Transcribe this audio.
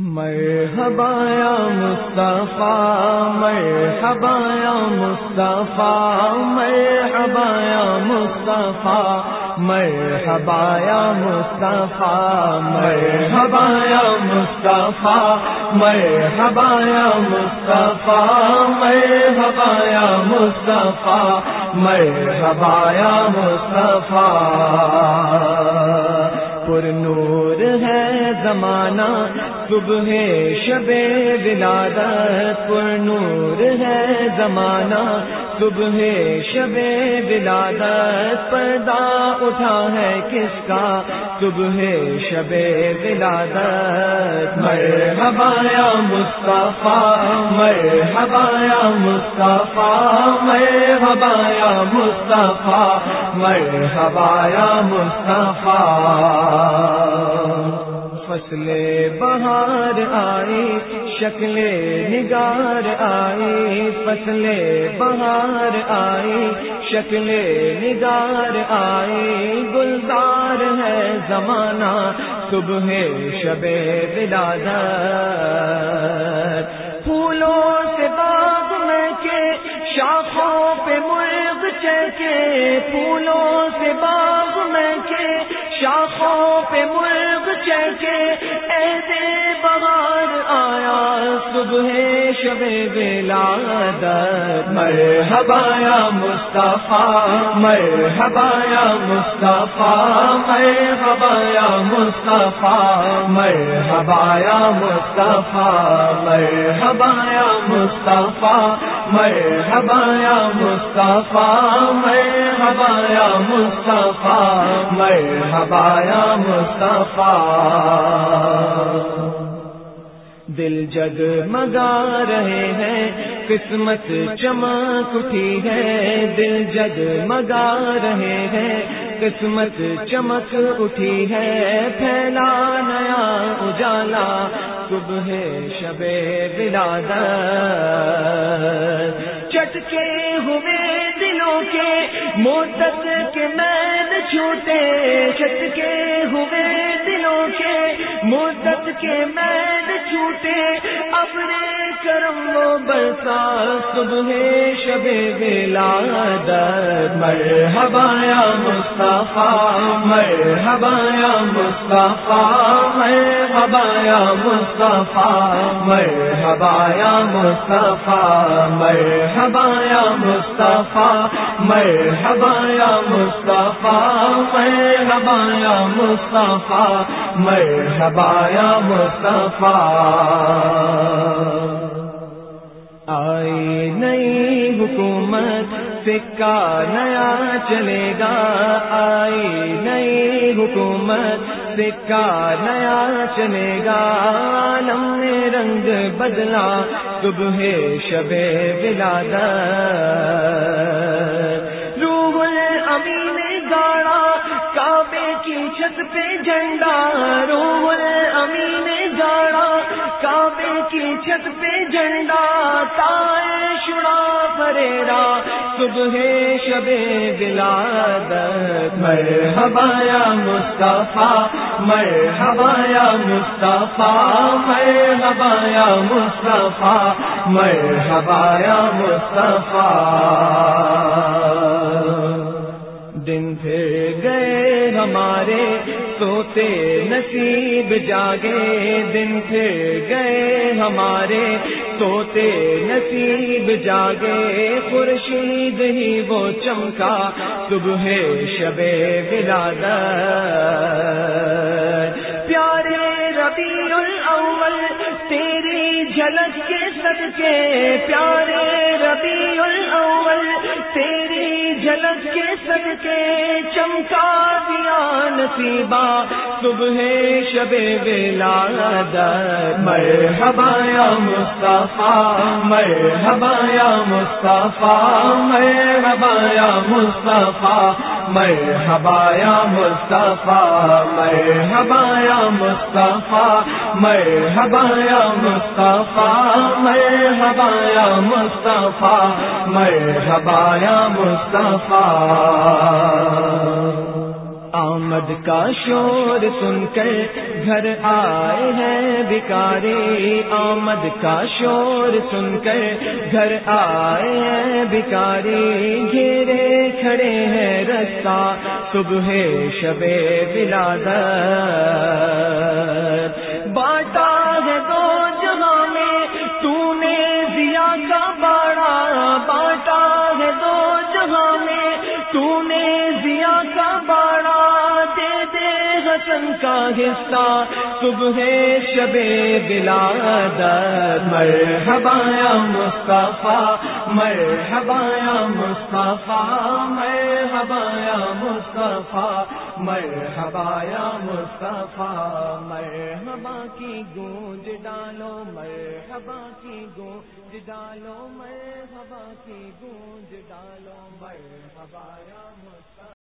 مرحبا یا مصطفیٰ، مرحبا یا مصطفیٰ، مرحبا یا مصطفیٰ، مرحبا یا مصطفیٰ، مرحبا یا مصطفیٰ، مرحبا یا مصطفیٰ، مرحبا یا مصطفیٰ، مرحبا یا مصطفیٰ. پر نور ہے زمانہ صبح شب ولادت پر نور ہے زمانہ۔ صبح شب ولادت پردہ اٹھا ہے کس کا؟ صبح شب ولادت مرحبا یا مصطفیٰ، مرحبا یا مصطفیٰ، مرحبا یا مصطفیٰ، مرحبا یا مصطفیٰ۔ فصل بہار آئی، شکل نگار آئی، فصل بہار آئی، شکل نگار آئی، گلزار ہے زمانہ، صبح شب ولادت۔ پھولوں سے باغ میں کے شاخوں پہ مرغ چہکے پھولوں سے باغ میں کے شاخوں پہ صبح شب ولادت، مرحبا یا مصطفیٰ، مرحبا یا مصطفیٰ، مرحبا یا مصطفیٰ، مرحبا یا مصطفیٰ، مرحبا یا مصطفیٰ، مرحبا یا مصطفیٰ، مرحبا یا مصطفیٰ، مرحبا یا مصطفیٰ۔ دل جگ مگا رہے ہیں، قسمت چمک اٹھی ہے۔ دل جگ مگا رہے ہیں، قسمت چمک اٹھی ہے۔ پھیلا نیا اجالا، صبح شب ولادت۔ چٹکے ہوئے دلوں کے موتت کے مین چھوٹے، چٹکے ہوئے مدت کے مین چھوٹے اپنے کرم و برسا، صبح شب ولادت مرحبا یا مصطفیٰ، مرحبا یا مصطفیٰ، مرحبا ہبایا مصطفیٰ مرحبایا مصطفیٰ ہبایا مصطفیٰ مرحبایا مصطفیٰ مرحبایا مصطفیٰ ہبایا مصطفیٰ. آئی نئی حکومت سکہ نیا چلے گا آئی نئی حکومت سکہ نیا چلے گا، عالم نے رنگ بدلا، صبح شب ولادت۔ روح امین گاڑا، کعبے کی چھت پہ جھنڈا۔ روح امی نے کعبے کی چھت پہ جھنڈا تائے شڑا پریرا صبح شب ولادت، مرحبا یا مصطفیٰ، مرحبا یا مصطفیٰ، مرحبا یا مصطفیٰ، مرحبا یا مصطفیٰ. دن پھر گئے ہمارے سوتے نصیب جاگے، دن پھر گئے ہمارے۔ سوتے نصیب جاگے، خورشید ہی وہ چمکا۔ صبح شب ولادت۔ پیارے ربیع الاول تیری جھلک کے صدقے۔ پیارے ربیع الاول تیری جھلک کے صدقے چمکا دیا نصیبہ صبح شب ولادت مرحبا یا مصطفیٰ مرحبا یا مصطفیٰ مرحبا یا مصطفیٰ مرحبا یا مصطفیٰ مرحبا یا مصطفیٰ مرحبا یا مصطفیٰ یا مصطفیٰ مرحبا یا مصطفیٰ۔ آمد کا شور سن کر گھر آئے ہیں بکاری آمد کا شور سن کر گھر آئے ہیں بکاری گھیرے کھڑے ہیں رستہ، صبح شب بلاد باٹا حسن کا حصہ، صبح شب بلاد مر ہبایا مصطفیٰ مر ہبایا مصطفیٰ مر ہبایا مصطفیٰ مر ہبایا مصطفیٰ۔ مر ہبا کی گونج ڈالو مر ہبا کی گونج ڈالو مر ہبا کی گونج ڈالو۔ مر ہبایا مصطفیٰ۔